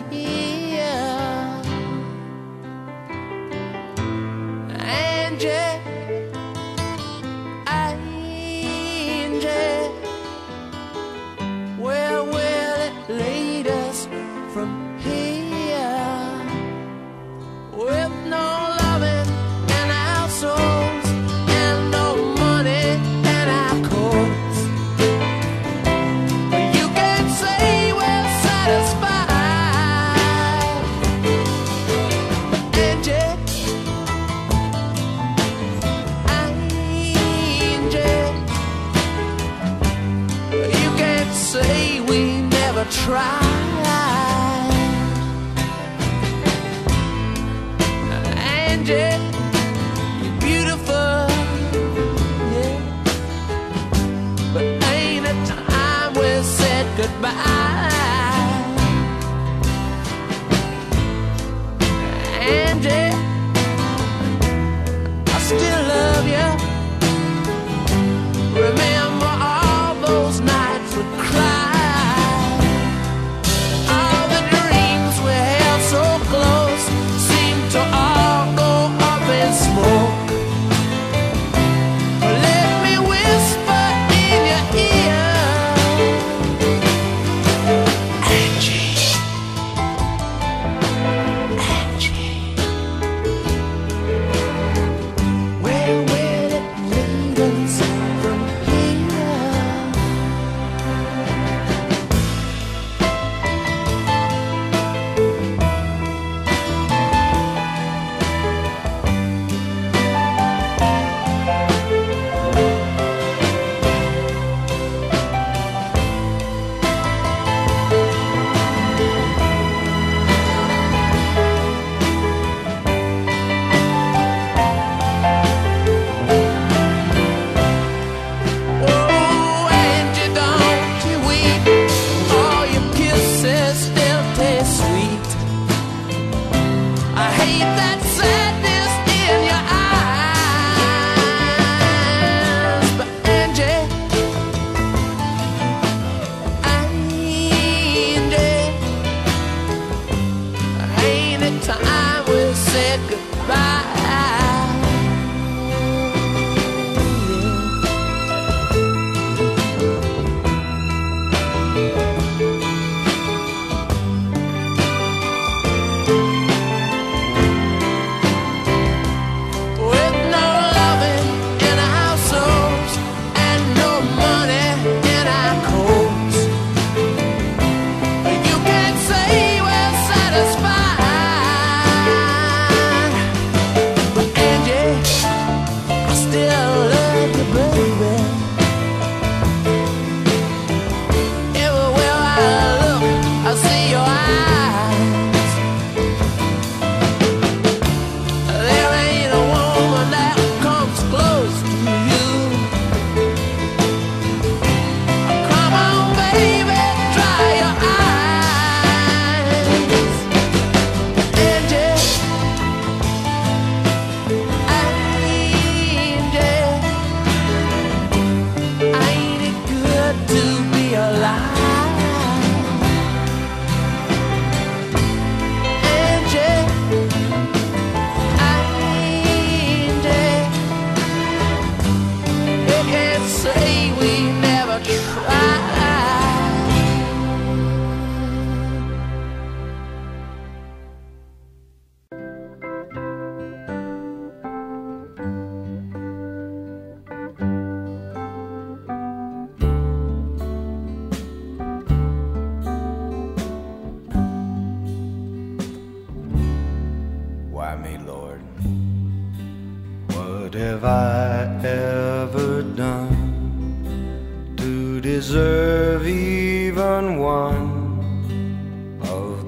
be.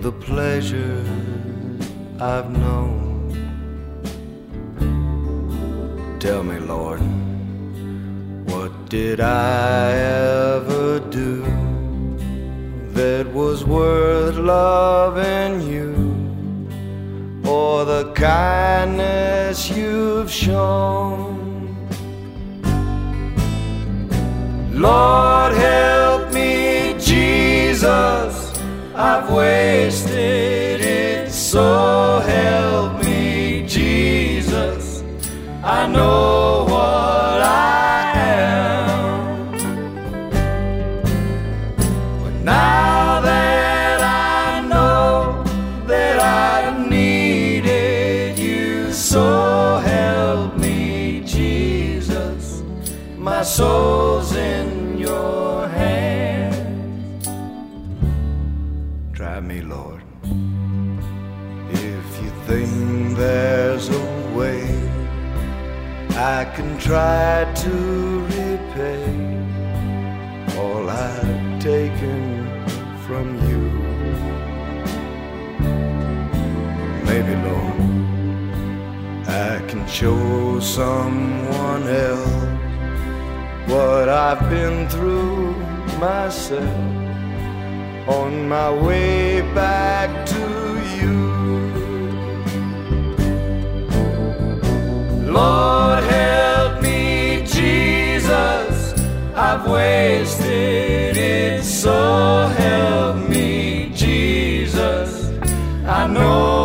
the pleasure I've known. Tell me, Lord, what did I ever do that was worth loving you or the kindness you've shown? Lord, help me, Jesus. I've wasted it, so help me, Jesus. I know what I am. But now that I know that I needed you, so help me, Jesus. My soul's in I can try to repay all I've taken from you. Maybe, Lord, I can show someone else what I've been through myself on my way back to Lord, help me, Jesus. I've wasted it, so help me, Jesus. I know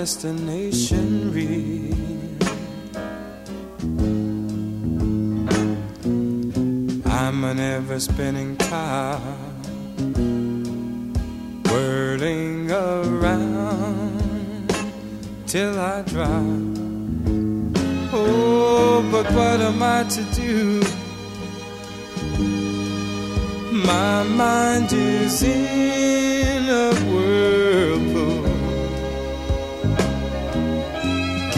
destination real. I'm an ever spinning top, whirling around till I drop. Oh, but what am I to do? My mind is in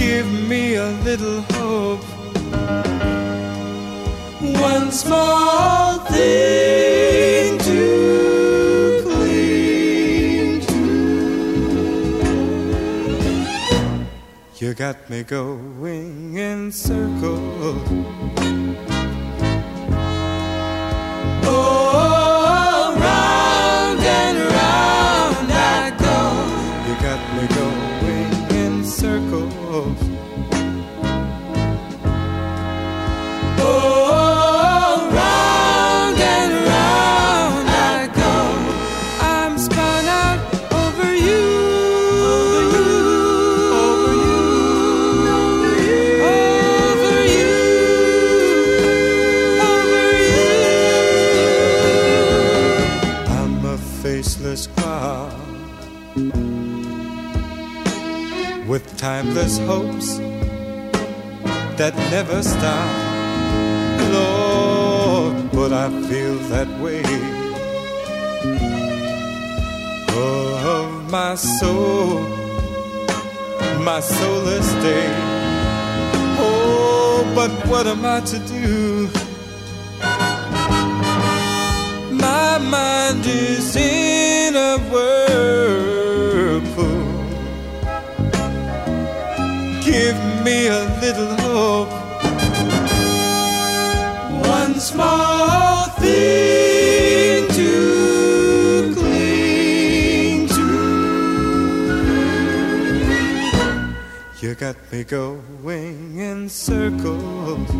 Give me a little hope. One small thing to cling to. You got me going in circles. Timeless hopes that never stop. Lord, but I feel that way of my soul, my soulless day. Oh, but what am I to do? My mind is in a whirlpool. Me a little hope. One small thing to cling to. You got me going in circles.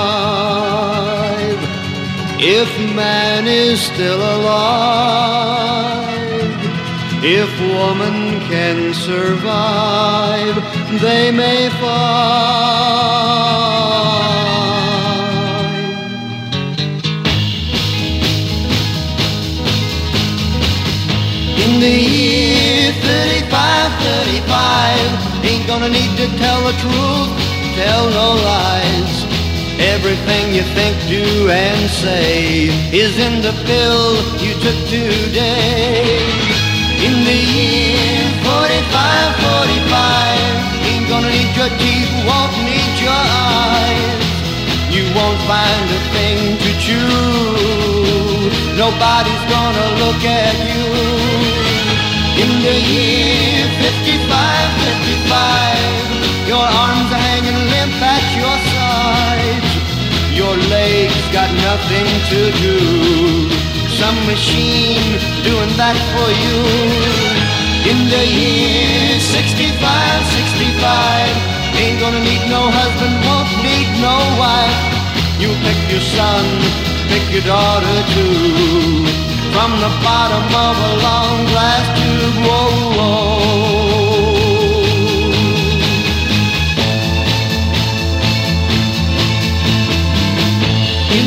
2525, if man is still alive, if woman can survive, they may find. In the year 35, 35, ain't gonna need to tell the truth, tell no lies. Everything you think, do, and say is in the pill you took today. In the year 45, 45, ain't gonna need your teeth, won't need your eyes. You won't find a thing to chew. Nobody's gonna look at you. In the year 55, 55, your arms are hanging limp at your sides. Your legs got nothing to do. Some machine doing that for you. In the year 65, 65, Ain't gonna need no husband, won't need no wife. You pick your son, pick your daughter too. From the bottom of a long glass tube, whoa, whoa.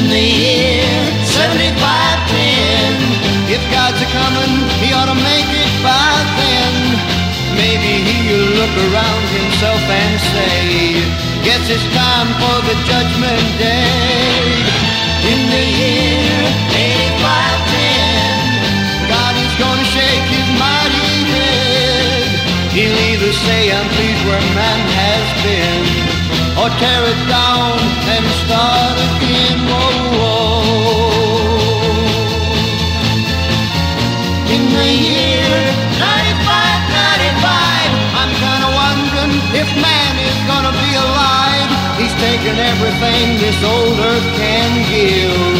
In the year 7510, if God's a coming, he ought to make it by then. Maybe he'll look around himself and say, Guess it's time for the judgment day. In the year 8510, God is gonna shake his mighty head. He'll either say, I'm pleased where man has been, or tear it down and start again. Whoa, whoa. In the year 95, I'm kinda wondering if man is gonna be alive. He's taken everything this old earth can give,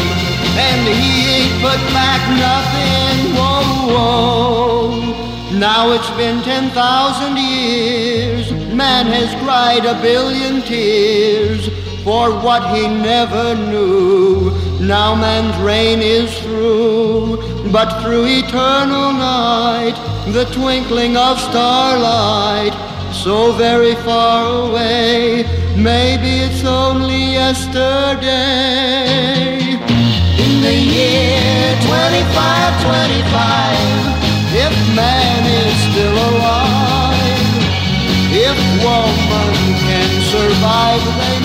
and he ain't put back nothing. Whoa, whoa. Now it's been 10,000 years. Man has cried a billion tears for what he never knew. Now man's reign is through, but through eternal night, the twinkling of starlight, so very far away, maybe it's only yesterday. In the year 2525, if man is still alive, woman can survive, they